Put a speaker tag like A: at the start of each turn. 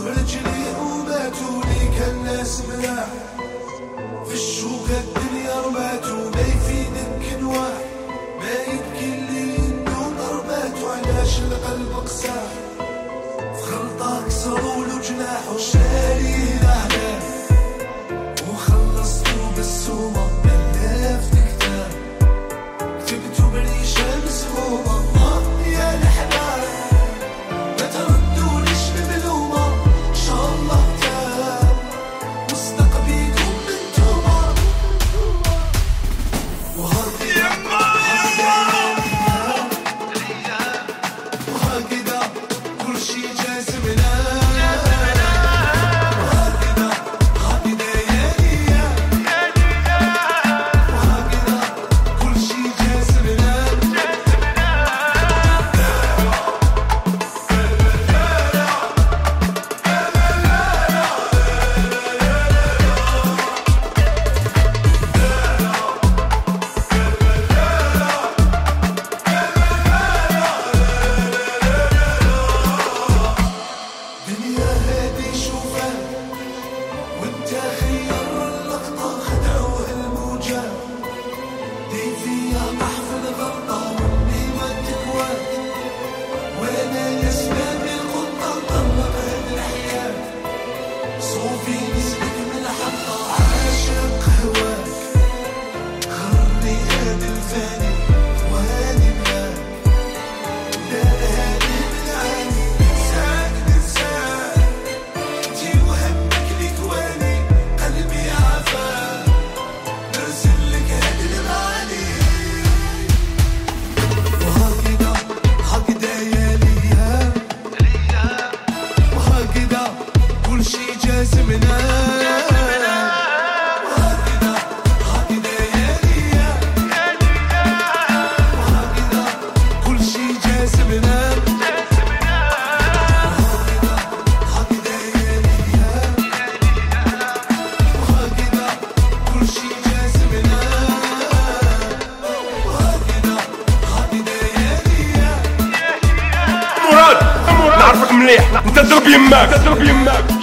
A: وقفوه رجلي وباتوني كالناس ملاح في الشوك الدنيا رماتو ما يفيدك كنواح ما يبكي اللي يندوم رماتو علاش القلب قساح في خلطة كسروا له جناحو شاريه عارفك مليح. انت ضرب يماك.